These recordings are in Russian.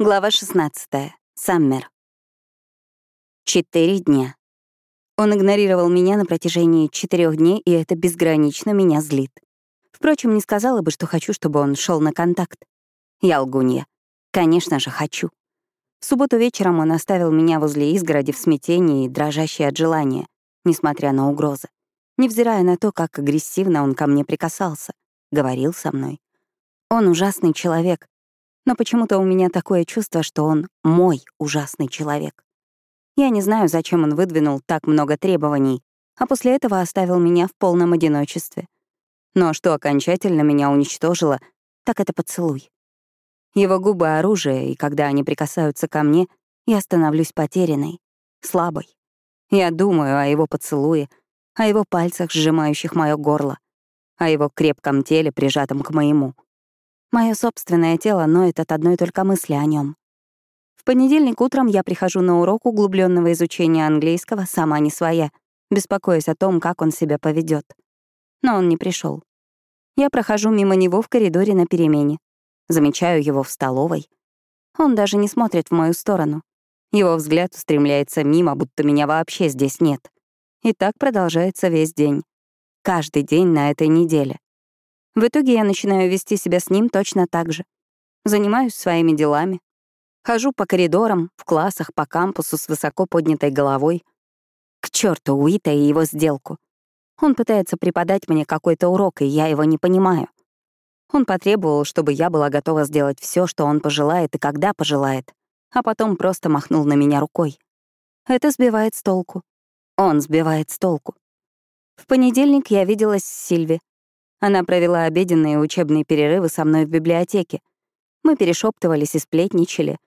Глава 16. Саммер. Четыре дня. Он игнорировал меня на протяжении четырех дней, и это безгранично меня злит. Впрочем, не сказала бы, что хочу, чтобы он шел на контакт. Я лгунья. Конечно же, хочу. В субботу вечером он оставил меня возле изгороди в смятении дрожащей от желания, несмотря на угрозы. Невзирая на то, как агрессивно он ко мне прикасался, говорил со мной. Он ужасный человек, но почему-то у меня такое чувство, что он мой ужасный человек. Я не знаю, зачем он выдвинул так много требований, а после этого оставил меня в полном одиночестве. Но что окончательно меня уничтожило, так это поцелуй. Его губы — оружие, и когда они прикасаются ко мне, я становлюсь потерянной, слабой. Я думаю о его поцелуе, о его пальцах, сжимающих мое горло, о его крепком теле, прижатом к моему — Мое собственное тело ноет от одной только мысли о нем. В понедельник утром я прихожу на урок углубленного изучения английского, сама не своя, беспокоясь о том, как он себя поведет. Но он не пришел. Я прохожу мимо него в коридоре на перемене. Замечаю его в столовой. Он даже не смотрит в мою сторону. Его взгляд устремляется мимо, будто меня вообще здесь нет. И так продолжается весь день. Каждый день на этой неделе. В итоге я начинаю вести себя с ним точно так же. Занимаюсь своими делами. Хожу по коридорам, в классах, по кампусу с высоко поднятой головой. К черту Уита и его сделку. Он пытается преподать мне какой-то урок, и я его не понимаю. Он потребовал, чтобы я была готова сделать все, что он пожелает и когда пожелает, а потом просто махнул на меня рукой. Это сбивает с толку. Он сбивает с толку. В понедельник я виделась с Сильви. Она провела обеденные и учебные перерывы со мной в библиотеке. Мы перешептывались и сплетничали.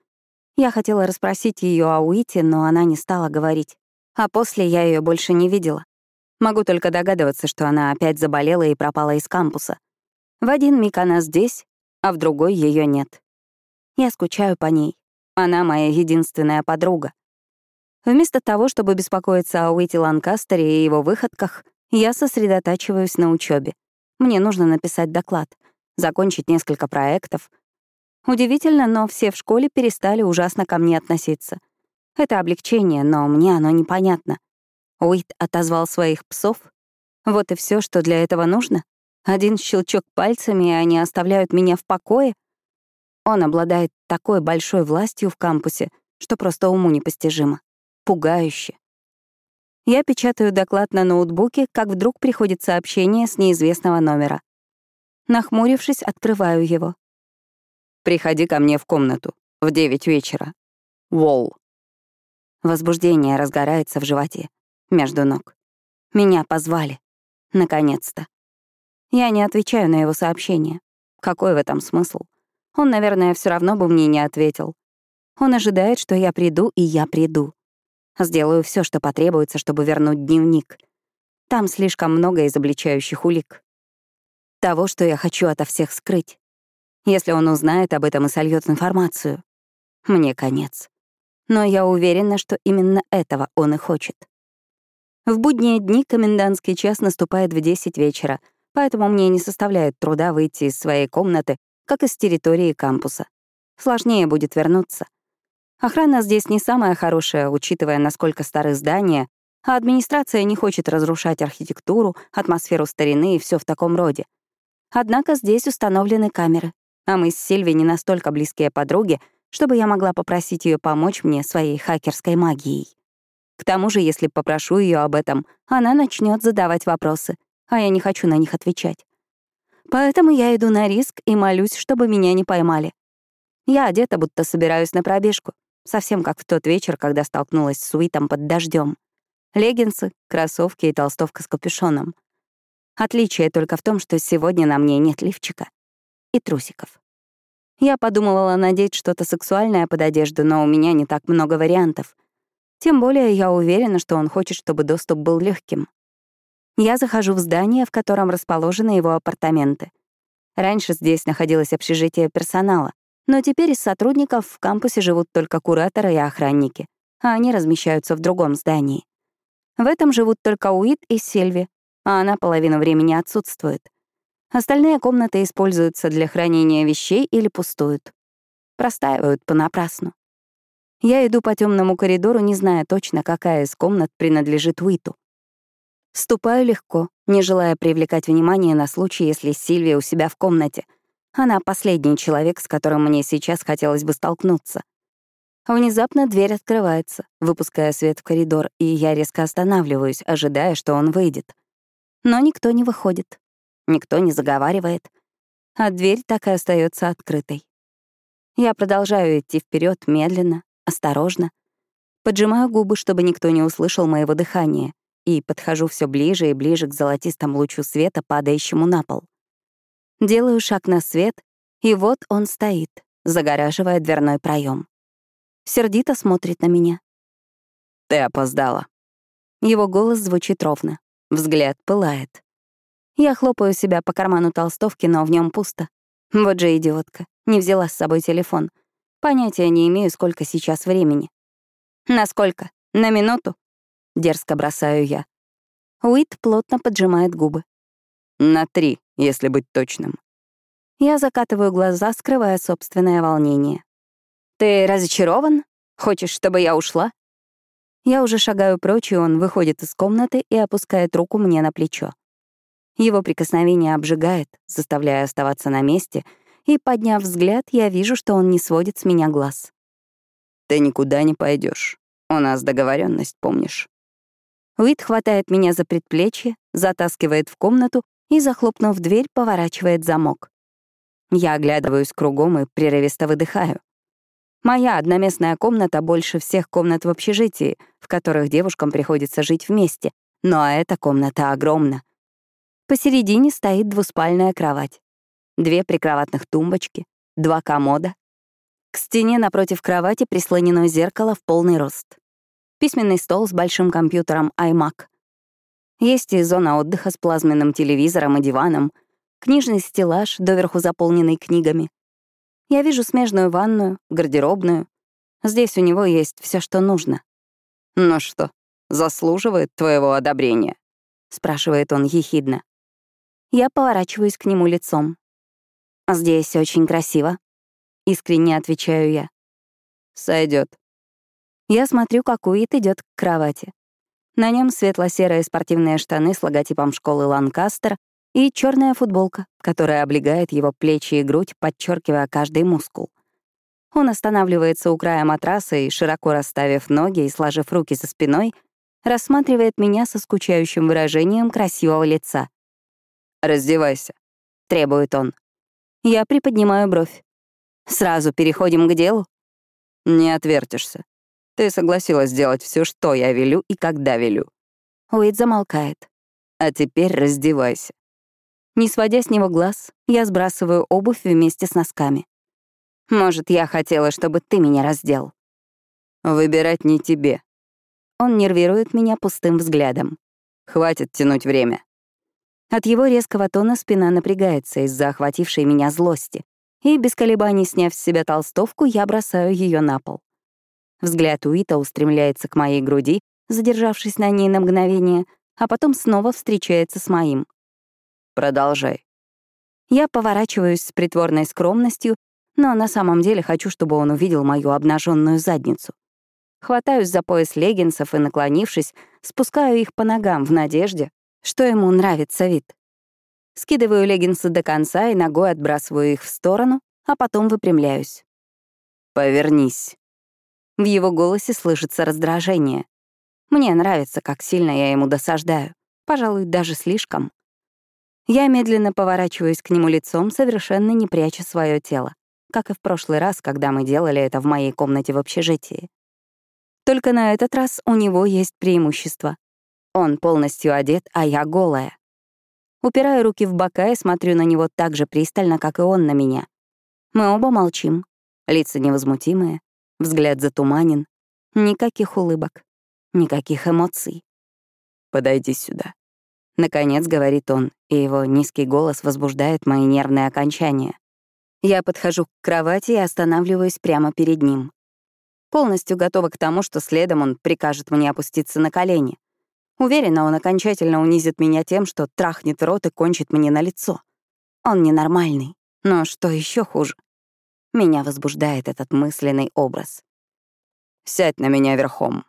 Я хотела расспросить ее о Уите, но она не стала говорить. А после я ее больше не видела. Могу только догадываться, что она опять заболела и пропала из кампуса. В один миг она здесь, а в другой ее нет. Я скучаю по ней. Она моя единственная подруга. Вместо того, чтобы беспокоиться о Уите Ланкастере и его выходках, я сосредотачиваюсь на учебе. Мне нужно написать доклад, закончить несколько проектов. Удивительно, но все в школе перестали ужасно ко мне относиться. Это облегчение, но мне оно непонятно. Уит отозвал своих псов. Вот и все, что для этого нужно. Один щелчок пальцами, и они оставляют меня в покое. Он обладает такой большой властью в кампусе, что просто уму непостижимо. Пугающе. Я печатаю доклад на ноутбуке, как вдруг приходит сообщение с неизвестного номера. Нахмурившись, открываю его. «Приходи ко мне в комнату. В девять вечера. Волл». Возбуждение разгорается в животе, между ног. Меня позвали. Наконец-то. Я не отвечаю на его сообщение. Какой в этом смысл? Он, наверное, все равно бы мне не ответил. Он ожидает, что я приду, и я приду. Сделаю все, что потребуется, чтобы вернуть дневник. Там слишком много изобличающих улик. Того, что я хочу ото всех скрыть. Если он узнает об этом и сольет информацию, мне конец. Но я уверена, что именно этого он и хочет. В будние дни комендантский час наступает в 10 вечера, поэтому мне не составляет труда выйти из своей комнаты, как из территории кампуса. Сложнее будет вернуться. Охрана здесь не самая хорошая, учитывая, насколько стары здания, а администрация не хочет разрушать архитектуру, атмосферу старины и все в таком роде. Однако здесь установлены камеры, а мы с Сильви не настолько близкие подруги, чтобы я могла попросить ее помочь мне своей хакерской магией. К тому же, если попрошу ее об этом, она начнет задавать вопросы, а я не хочу на них отвечать. Поэтому я иду на риск и молюсь, чтобы меня не поймали. Я одета, будто собираюсь на пробежку. Совсем как в тот вечер, когда столкнулась с Уитом под дождем. Леггинсы, кроссовки и толстовка с капюшоном. Отличие только в том, что сегодня на мне нет лифчика и трусиков. Я подумывала надеть что-то сексуальное под одежду, но у меня не так много вариантов. Тем более я уверена, что он хочет, чтобы доступ был легким. Я захожу в здание, в котором расположены его апартаменты. Раньше здесь находилось общежитие персонала. Но теперь из сотрудников в кампусе живут только кураторы и охранники, а они размещаются в другом здании. В этом живут только Уит и Сельви, а она половину времени отсутствует. Остальные комнаты используются для хранения вещей или пустуют. Простаивают понапрасну. Я иду по темному коридору, не зная точно, какая из комнат принадлежит Уиту. Ступаю легко, не желая привлекать внимание на случай, если Сильвия у себя в комнате. Она последний человек, с которым мне сейчас хотелось бы столкнуться. Внезапно дверь открывается, выпуская свет в коридор, и я резко останавливаюсь, ожидая, что он выйдет. Но никто не выходит, никто не заговаривает, а дверь так и остается открытой. Я продолжаю идти вперед медленно, осторожно. Поджимаю губы, чтобы никто не услышал моего дыхания, и подхожу все ближе и ближе к золотистому лучу света, падающему на пол. Делаю шаг на свет, и вот он стоит, загораживая дверной проем. Сердито смотрит на меня. «Ты опоздала». Его голос звучит ровно, взгляд пылает. Я хлопаю себя по карману толстовки, но в нем пусто. Вот же идиотка. Не взяла с собой телефон. Понятия не имею, сколько сейчас времени. «На сколько? На минуту?» Дерзко бросаю я. Уит плотно поджимает губы. «На три, если быть точным». Я закатываю глаза, скрывая собственное волнение. «Ты разочарован? Хочешь, чтобы я ушла?» Я уже шагаю прочь, и он выходит из комнаты и опускает руку мне на плечо. Его прикосновение обжигает, заставляя оставаться на месте — и, подняв взгляд, я вижу, что он не сводит с меня глаз. «Ты никуда не пойдешь. У нас договоренность, помнишь?» Уит хватает меня за предплечье, затаскивает в комнату и, захлопнув дверь, поворачивает замок. Я оглядываюсь кругом и прерывисто выдыхаю. Моя одноместная комната больше всех комнат в общежитии, в которых девушкам приходится жить вместе, но эта комната огромна. Посередине стоит двуспальная кровать две прикроватных тумбочки, два комода. К стене напротив кровати прислонено зеркало в полный рост. Письменный стол с большим компьютером iMac. Есть и зона отдыха с плазменным телевизором и диваном, книжный стеллаж, доверху заполненный книгами. Я вижу смежную ванную, гардеробную. Здесь у него есть все, что нужно. «Ну что, заслуживает твоего одобрения?» — спрашивает он ехидно. Я поворачиваюсь к нему лицом. «Здесь очень красиво», — искренне отвечаю я. Сойдет. Я смотрю, как Уит идет к кровати. На нем светло-серые спортивные штаны с логотипом школы Ланкастер и черная футболка, которая облегает его плечи и грудь, подчеркивая каждый мускул. Он останавливается у края матраса и, широко расставив ноги и сложив руки за спиной, рассматривает меня со скучающим выражением красивого лица. «Раздевайся», — требует он. Я приподнимаю бровь. Сразу переходим к делу? Не отвертишься. Ты согласилась сделать все, что я велю и когда велю. Уэйд замолкает. А теперь раздевайся. Не сводя с него глаз, я сбрасываю обувь вместе с носками. Может, я хотела, чтобы ты меня раздел. Выбирать не тебе. Он нервирует меня пустым взглядом. Хватит тянуть время. От его резкого тона спина напрягается из-за охватившей меня злости, и, без колебаний сняв с себя толстовку, я бросаю ее на пол. Взгляд Уита устремляется к моей груди, задержавшись на ней на мгновение, а потом снова встречается с моим. «Продолжай». Я поворачиваюсь с притворной скромностью, но на самом деле хочу, чтобы он увидел мою обнаженную задницу. Хватаюсь за пояс леггинсов и, наклонившись, спускаю их по ногам в надежде, что ему нравится вид. Скидываю леггинсы до конца и ногой отбрасываю их в сторону, а потом выпрямляюсь. «Повернись». В его голосе слышится раздражение. Мне нравится, как сильно я ему досаждаю. Пожалуй, даже слишком. Я медленно поворачиваюсь к нему лицом, совершенно не пряча свое тело, как и в прошлый раз, когда мы делали это в моей комнате в общежитии. Только на этот раз у него есть преимущество. Он полностью одет, а я голая. Упираю руки в бока и смотрю на него так же пристально, как и он на меня. Мы оба молчим. Лица невозмутимые, взгляд затуманен. Никаких улыбок, никаких эмоций. «Подойди сюда», — наконец говорит он, и его низкий голос возбуждает мои нервные окончания. Я подхожу к кровати и останавливаюсь прямо перед ним. Полностью готова к тому, что следом он прикажет мне опуститься на колени. Уверена, он окончательно унизит меня тем, что трахнет в рот и кончит мне на лицо. Он ненормальный, но что еще хуже? Меня возбуждает этот мысленный образ. «Сядь на меня верхом».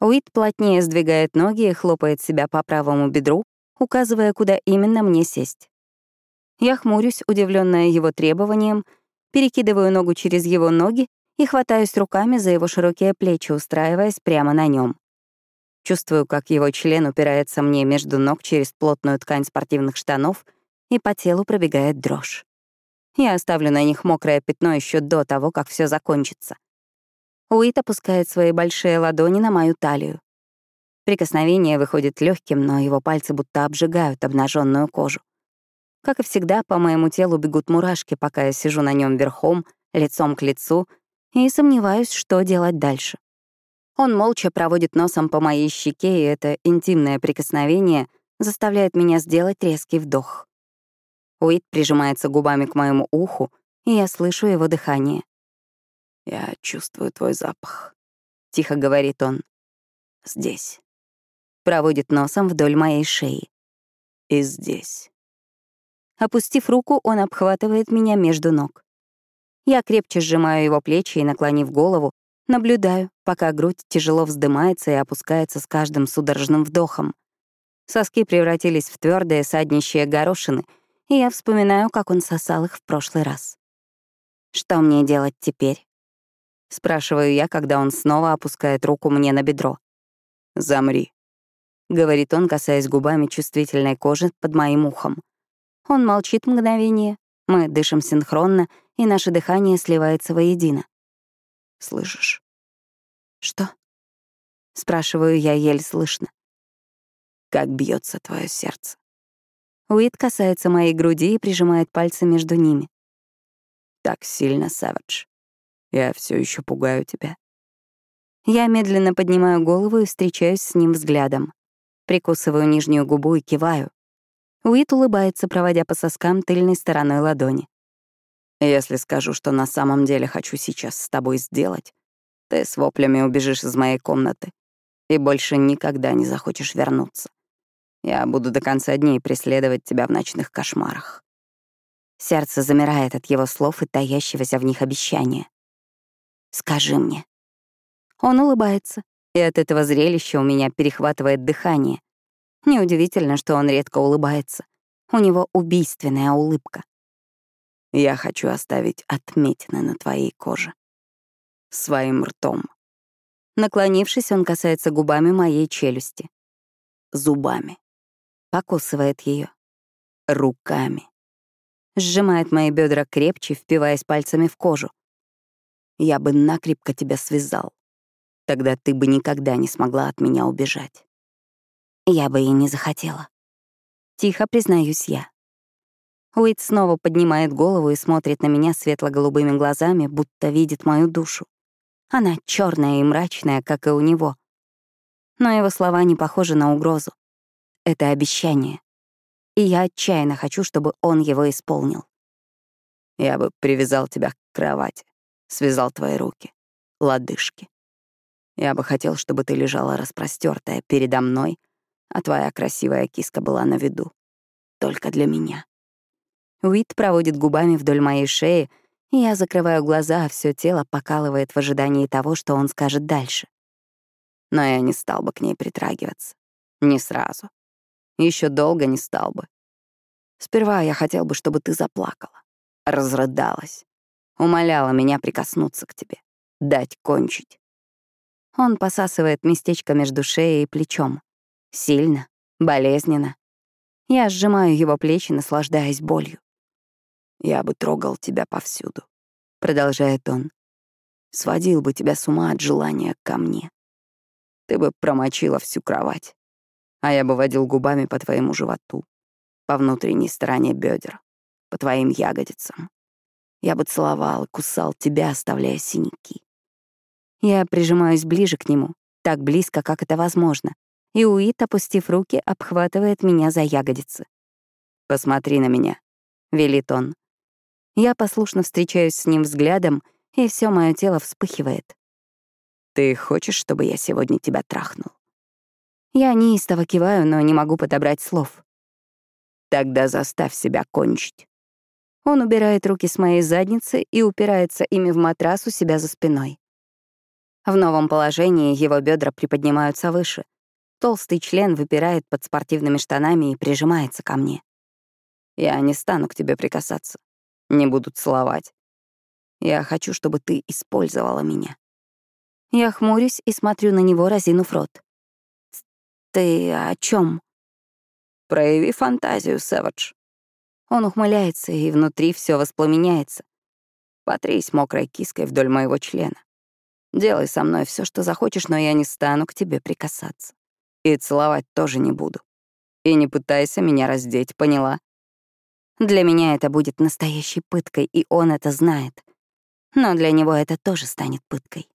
Уит плотнее сдвигает ноги и хлопает себя по правому бедру, указывая, куда именно мне сесть. Я хмурюсь, удивленная его требованием, перекидываю ногу через его ноги и хватаюсь руками за его широкие плечи, устраиваясь прямо на нем. Чувствую, как его член упирается мне между ног через плотную ткань спортивных штанов, и по телу пробегает дрожь. Я оставлю на них мокрое пятно еще до того, как все закончится. Уит опускает свои большие ладони на мою талию. Прикосновение выходит легким, но его пальцы будто обжигают обнаженную кожу. Как и всегда, по моему телу бегут мурашки, пока я сижу на нем верхом, лицом к лицу, и сомневаюсь, что делать дальше. Он молча проводит носом по моей щеке, и это интимное прикосновение заставляет меня сделать резкий вдох. Уит прижимается губами к моему уху, и я слышу его дыхание. «Я чувствую твой запах», — тихо говорит он. «Здесь». Проводит носом вдоль моей шеи. «И здесь». Опустив руку, он обхватывает меня между ног. Я крепче сжимаю его плечи и, наклонив голову, наблюдаю, пока грудь тяжело вздымается и опускается с каждым судорожным вдохом. Соски превратились в твердые саднищие горошины, и я вспоминаю, как он сосал их в прошлый раз. Что мне делать теперь? Спрашиваю я, когда он снова опускает руку мне на бедро. «Замри», — говорит он, касаясь губами чувствительной кожи под моим ухом. Он молчит мгновение, мы дышим синхронно, и наше дыхание сливается воедино. «Слышишь?» «Что?» — спрашиваю я еле слышно. «Как бьется твое сердце?» Уит касается моей груди и прижимает пальцы между ними. «Так сильно, Сэвидж. Я все еще пугаю тебя». Я медленно поднимаю голову и встречаюсь с ним взглядом. Прикусываю нижнюю губу и киваю. Уит улыбается, проводя по соскам тыльной стороной ладони. «Если скажу, что на самом деле хочу сейчас с тобой сделать, ты с воплями убежишь из моей комнаты и больше никогда не захочешь вернуться. Я буду до конца дней преследовать тебя в ночных кошмарах». Сердце замирает от его слов и таящегося в них обещания. «Скажи мне». Он улыбается, и от этого зрелища у меня перехватывает дыхание, Неудивительно, что он редко улыбается. У него убийственная улыбка. Я хочу оставить отметины на твоей коже. Своим ртом. Наклонившись, он касается губами моей челюсти. Зубами. Покусывает ее. Руками. Сжимает мои бедра крепче, впиваясь пальцами в кожу. Я бы накрепко тебя связал. Тогда ты бы никогда не смогла от меня убежать. Я бы и не захотела. Тихо признаюсь я. Уит снова поднимает голову и смотрит на меня светло-голубыми глазами, будто видит мою душу. Она черная и мрачная, как и у него. Но его слова не похожи на угрозу. Это обещание. И я отчаянно хочу, чтобы он его исполнил. Я бы привязал тебя к кровати, связал твои руки, лодыжки. Я бы хотел, чтобы ты лежала распростертая передо мной — а твоя красивая киска была на виду. Только для меня. Уит проводит губами вдоль моей шеи, и я закрываю глаза, а все тело покалывает в ожидании того, что он скажет дальше. Но я не стал бы к ней притрагиваться. Не сразу. Еще долго не стал бы. Сперва я хотел бы, чтобы ты заплакала, разрыдалась, умоляла меня прикоснуться к тебе, дать кончить. Он посасывает местечко между шеей и плечом. Сильно, болезненно. Я сжимаю его плечи, наслаждаясь болью. «Я бы трогал тебя повсюду», — продолжает он. «Сводил бы тебя с ума от желания ко мне. Ты бы промочила всю кровать, а я бы водил губами по твоему животу, по внутренней стороне бедер, по твоим ягодицам. Я бы целовал и кусал тебя, оставляя синяки. Я прижимаюсь ближе к нему, так близко, как это возможно, и Уит, опустив руки, обхватывает меня за ягодицы. «Посмотри на меня», — велит он. Я послушно встречаюсь с ним взглядом, и все мое тело вспыхивает. «Ты хочешь, чтобы я сегодня тебя трахнул?» Я неистово киваю, но не могу подобрать слов. «Тогда заставь себя кончить». Он убирает руки с моей задницы и упирается ими в матрас у себя за спиной. В новом положении его бедра приподнимаются выше. Толстый член выпирает под спортивными штанами и прижимается ко мне. Я не стану к тебе прикасаться. Не буду целовать. Я хочу, чтобы ты использовала меня. Я хмурюсь и смотрю на него, разинув рот. «Ты о чем? «Прояви фантазию, Сэвидж». Он ухмыляется, и внутри все воспламеняется. Потрись мокрой киской вдоль моего члена. Делай со мной все, что захочешь, но я не стану к тебе прикасаться. И целовать тоже не буду. И не пытайся меня раздеть, поняла? Для меня это будет настоящей пыткой, и он это знает. Но для него это тоже станет пыткой.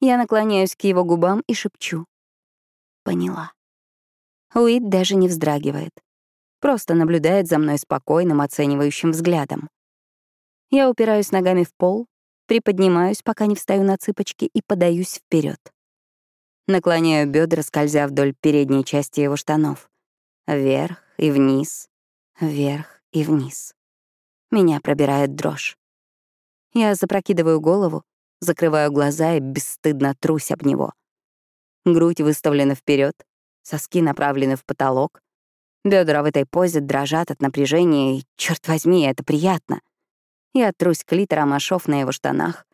Я наклоняюсь к его губам и шепчу. Поняла. Уит даже не вздрагивает. Просто наблюдает за мной спокойным, оценивающим взглядом. Я упираюсь ногами в пол, приподнимаюсь, пока не встаю на цыпочки, и подаюсь вперед. Наклоняю бедра, скользя вдоль передней части его штанов. Вверх и вниз, вверх и вниз. Меня пробирает дрожь. Я запрокидываю голову, закрываю глаза и бесстыдно трусь об него. Грудь выставлена вперед, соски направлены в потолок. Бедра в этой позе дрожат от напряжения, и, черт возьми, это приятно. Я трусь клитором о шов на его штанах.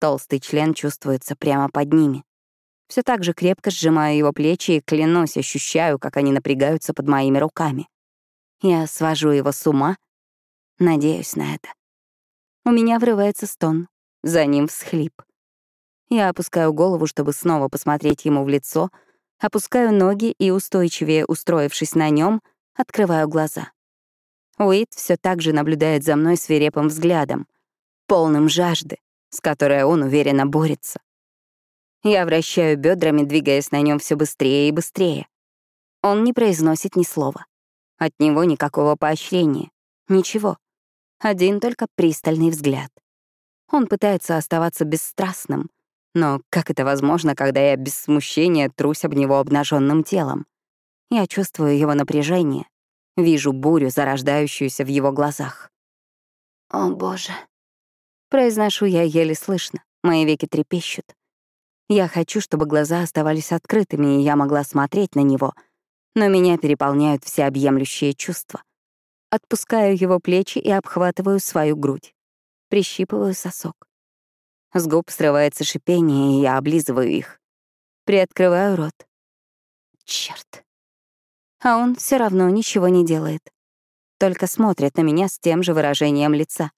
Толстый член чувствуется прямо под ними. Все так же крепко сжимаю его плечи и, клянусь, ощущаю, как они напрягаются под моими руками. Я свожу его с ума, надеюсь на это. У меня врывается стон, за ним всхлип. Я опускаю голову, чтобы снова посмотреть ему в лицо, опускаю ноги и, устойчивее устроившись на нем, открываю глаза. Уит все так же наблюдает за мной свирепым взглядом, полным жажды, с которой он уверенно борется. Я вращаю бедрами, двигаясь на нем все быстрее и быстрее. Он не произносит ни слова. От него никакого поощрения. Ничего. Один только пристальный взгляд. Он пытается оставаться бесстрастным, но как это возможно, когда я без смущения трусь об него обнаженным телом? Я чувствую его напряжение, вижу бурю, зарождающуюся в его глазах. «О, Боже!» Произношу я еле слышно, мои веки трепещут. Я хочу, чтобы глаза оставались открытыми, и я могла смотреть на него, но меня переполняют всеобъемлющие чувства. Отпускаю его плечи и обхватываю свою грудь. Прищипываю сосок. С губ срывается шипение, и я облизываю их. Приоткрываю рот. Черт. А он все равно ничего не делает. Только смотрит на меня с тем же выражением лица.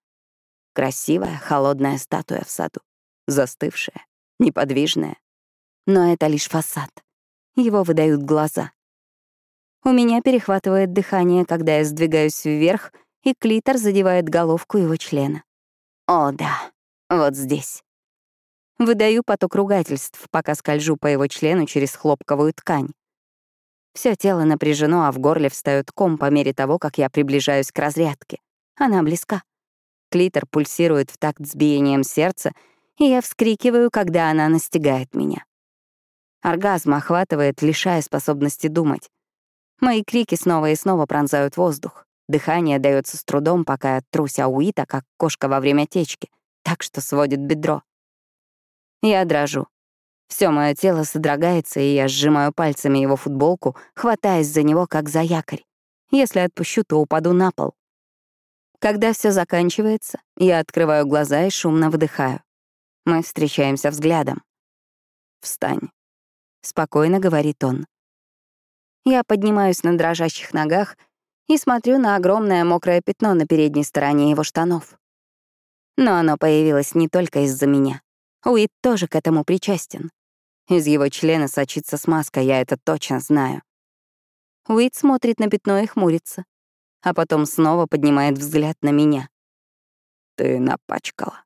Красивая, холодная статуя в саду. Застывшая, неподвижная. Но это лишь фасад. Его выдают глаза. У меня перехватывает дыхание, когда я сдвигаюсь вверх, и клитор задевает головку его члена. О, да, вот здесь. Выдаю поток ругательств, пока скольжу по его члену через хлопковую ткань. Все тело напряжено, а в горле встает ком по мере того, как я приближаюсь к разрядке. Она близка. Клитор пульсирует в такт с биением сердца, и я вскрикиваю, когда она настигает меня. Оргазм охватывает, лишая способности думать. Мои крики снова и снова пронзают воздух. Дыхание дается с трудом, пока я трусь Ауита, как кошка во время течки, так что сводит бедро. Я дрожу. Все мое тело содрогается, и я сжимаю пальцами его футболку, хватаясь за него, как за якорь. Если отпущу, то упаду на пол. Когда все заканчивается, я открываю глаза и шумно выдыхаю. Мы встречаемся взглядом. «Встань», — спокойно говорит он. Я поднимаюсь на дрожащих ногах и смотрю на огромное мокрое пятно на передней стороне его штанов. Но оно появилось не только из-за меня. Уит тоже к этому причастен. Из его члена сочится смазка, я это точно знаю. Уит смотрит на пятно и хмурится, а потом снова поднимает взгляд на меня. «Ты напачкала».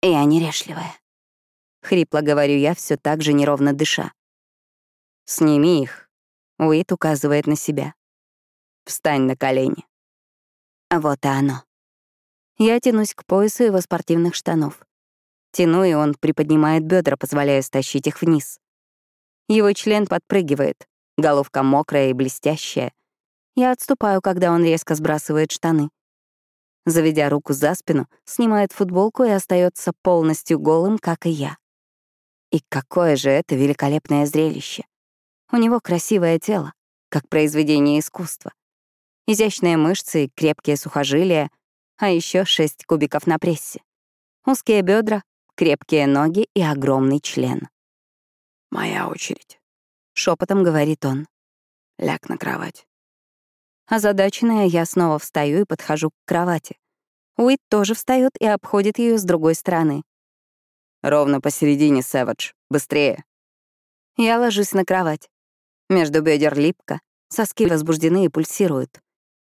«Я нерешливая», — хрипло говорю я, все так же неровно дыша. «Сними их», Уит указывает на себя. «Встань на колени». Вот и оно. Я тянусь к поясу его спортивных штанов. Тяну, и он приподнимает бедра, позволяя стащить их вниз. Его член подпрыгивает, головка мокрая и блестящая. Я отступаю, когда он резко сбрасывает штаны. Заведя руку за спину, снимает футболку и остается полностью голым, как и я. И какое же это великолепное зрелище. У него красивое тело, как произведение искусства. Изящные мышцы и крепкие сухожилия, а еще шесть кубиков на прессе. Узкие бедра, крепкие ноги и огромный член. «Моя очередь», — шепотом говорит он. «Ляг на кровать». Озадаченная, я снова встаю и подхожу к кровати. Уит тоже встает и обходит ее с другой стороны. «Ровно посередине, Сэвидж. Быстрее!» Я ложусь на кровать. Между бедер липко, соски возбуждены и пульсируют.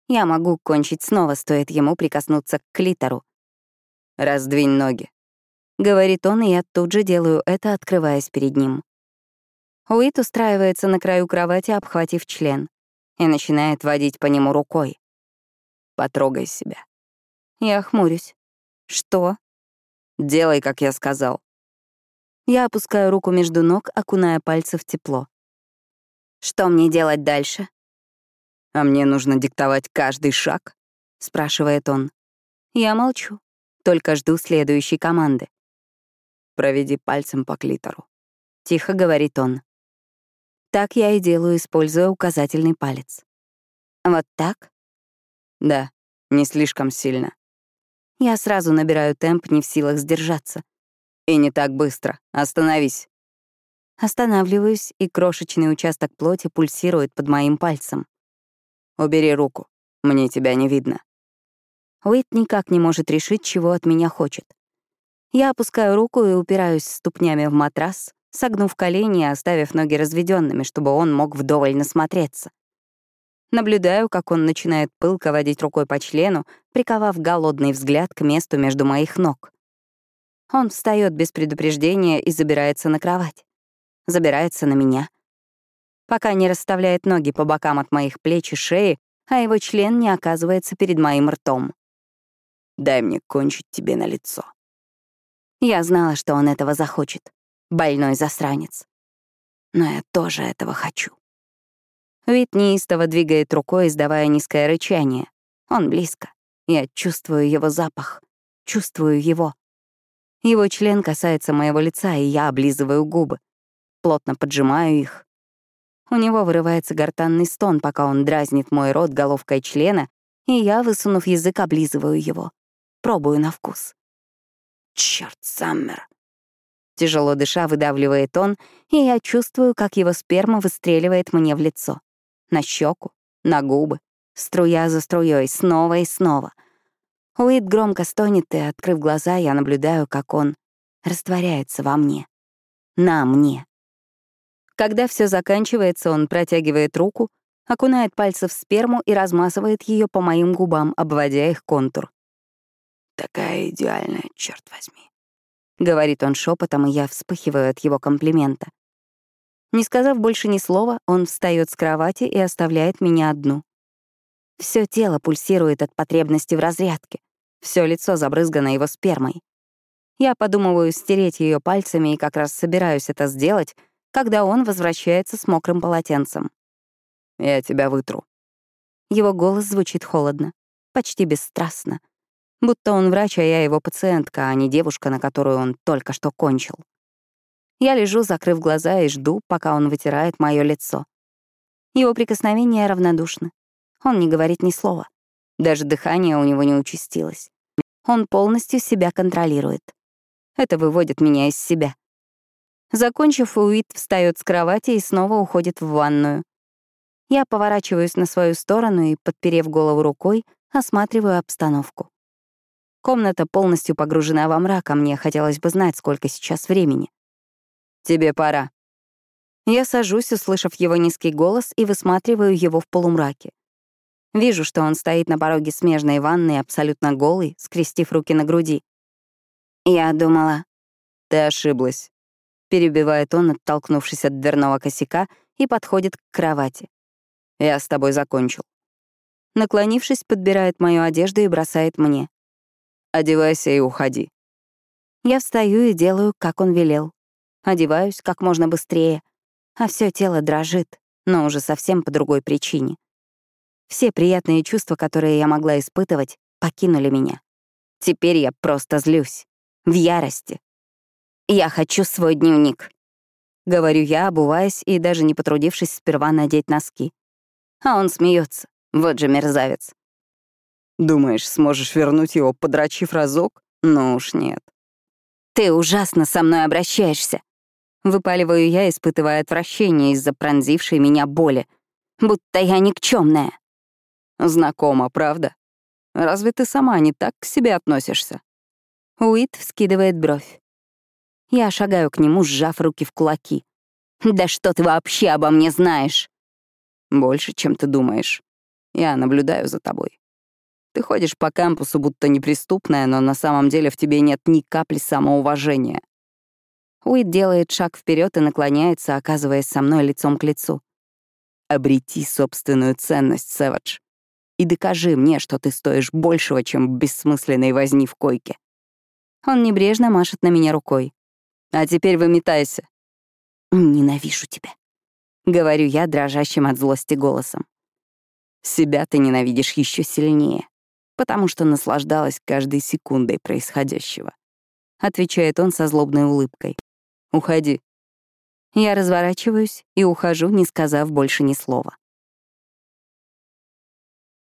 Я могу кончить снова, стоит ему прикоснуться к клитору. «Раздвинь ноги», — говорит он, и я тут же делаю это, открываясь перед ним. Уит устраивается на краю кровати, обхватив член и начинает водить по нему рукой. «Потрогай себя». Я хмурюсь. «Что?» «Делай, как я сказал». Я опускаю руку между ног, окуная пальцы в тепло. «Что мне делать дальше?» «А мне нужно диктовать каждый шаг?» — спрашивает он. Я молчу, только жду следующей команды. «Проведи пальцем по клитору», — тихо говорит он. Так я и делаю, используя указательный палец. Вот так? Да, не слишком сильно. Я сразу набираю темп, не в силах сдержаться. И не так быстро. Остановись. Останавливаюсь, и крошечный участок плоти пульсирует под моим пальцем. Убери руку. Мне тебя не видно. Уит никак не может решить, чего от меня хочет. Я опускаю руку и упираюсь ступнями в матрас, согнув колени и оставив ноги разведенными, чтобы он мог вдоволь насмотреться. Наблюдаю, как он начинает пылко водить рукой по члену, приковав голодный взгляд к месту между моих ног. Он встает без предупреждения и забирается на кровать. Забирается на меня. Пока не расставляет ноги по бокам от моих плеч и шеи, а его член не оказывается перед моим ртом. «Дай мне кончить тебе на лицо». Я знала, что он этого захочет больной засранец. Но я тоже этого хочу. Вид неистово двигает рукой, издавая низкое рычание. Он близко. Я чувствую его запах. Чувствую его. Его член касается моего лица, и я облизываю губы. Плотно поджимаю их. У него вырывается гортанный стон, пока он дразнит мой рот головкой члена, и я, высунув язык, облизываю его. Пробую на вкус. Черт, Саммер, Тяжело дыша выдавливает он, и я чувствую, как его сперма выстреливает мне в лицо. На щеку, на губы, струя за струей, снова и снова. Уит громко стонет, и, открыв глаза, я наблюдаю, как он растворяется во мне. На мне. Когда все заканчивается, он протягивает руку, окунает пальцы в сперму и размазывает ее по моим губам, обводя их контур. «Такая идеальная, черт возьми», Говорит он шепотом, и я вспыхиваю от его комплимента. Не сказав больше ни слова, он встает с кровати и оставляет меня одну. Все тело пульсирует от потребности в разрядке, все лицо забрызгано его спермой. Я подумываю стереть ее пальцами и как раз собираюсь это сделать, когда он возвращается с мокрым полотенцем. «Я тебя вытру». Его голос звучит холодно, почти бесстрастно. Будто он врач, а я его пациентка, а не девушка, на которую он только что кончил. Я лежу, закрыв глаза, и жду, пока он вытирает мое лицо. Его прикосновения равнодушны. Он не говорит ни слова. Даже дыхание у него не участилось. Он полностью себя контролирует. Это выводит меня из себя. Закончив, Уит встает с кровати и снова уходит в ванную. Я поворачиваюсь на свою сторону и, подперев голову рукой, осматриваю обстановку. Комната полностью погружена во мрак, а мне хотелось бы знать, сколько сейчас времени. «Тебе пора». Я сажусь, услышав его низкий голос, и высматриваю его в полумраке. Вижу, что он стоит на пороге смежной ванны, абсолютно голый, скрестив руки на груди. Я думала... «Ты ошиблась», — перебивает он, оттолкнувшись от дверного косяка, и подходит к кровати. «Я с тобой закончил». Наклонившись, подбирает мою одежду и бросает мне. Одевайся и уходи». Я встаю и делаю, как он велел. Одеваюсь как можно быстрее, а все тело дрожит, но уже совсем по другой причине. Все приятные чувства, которые я могла испытывать, покинули меня. Теперь я просто злюсь. В ярости. Я хочу свой дневник. Говорю я, обуваясь и даже не потрудившись сперва надеть носки. А он смеется. Вот же мерзавец. Думаешь, сможешь вернуть его, подрочив разок? Ну уж нет. Ты ужасно со мной обращаешься. Выпаливаю я, испытывая отвращение из-за пронзившей меня боли. Будто я никчемная. Знакомо, правда? Разве ты сама не так к себе относишься? Уит вскидывает бровь. Я шагаю к нему, сжав руки в кулаки. «Да что ты вообще обо мне знаешь?» «Больше, чем ты думаешь. Я наблюдаю за тобой. Ты ходишь по кампусу, будто неприступная, но на самом деле в тебе нет ни капли самоуважения. Уит делает шаг вперед и наклоняется, оказываясь со мной лицом к лицу. Обрети собственную ценность, Сэвидж. И докажи мне, что ты стоишь большего, чем бессмысленной возни в койке. Он небрежно машет на меня рукой. А теперь выметайся. Ненавижу тебя. Говорю я дрожащим от злости голосом. Себя ты ненавидишь еще сильнее, потому что наслаждалась каждой секундой происходящего. Отвечает он со злобной улыбкой. Уходи. Я разворачиваюсь и ухожу, не сказав больше ни слова.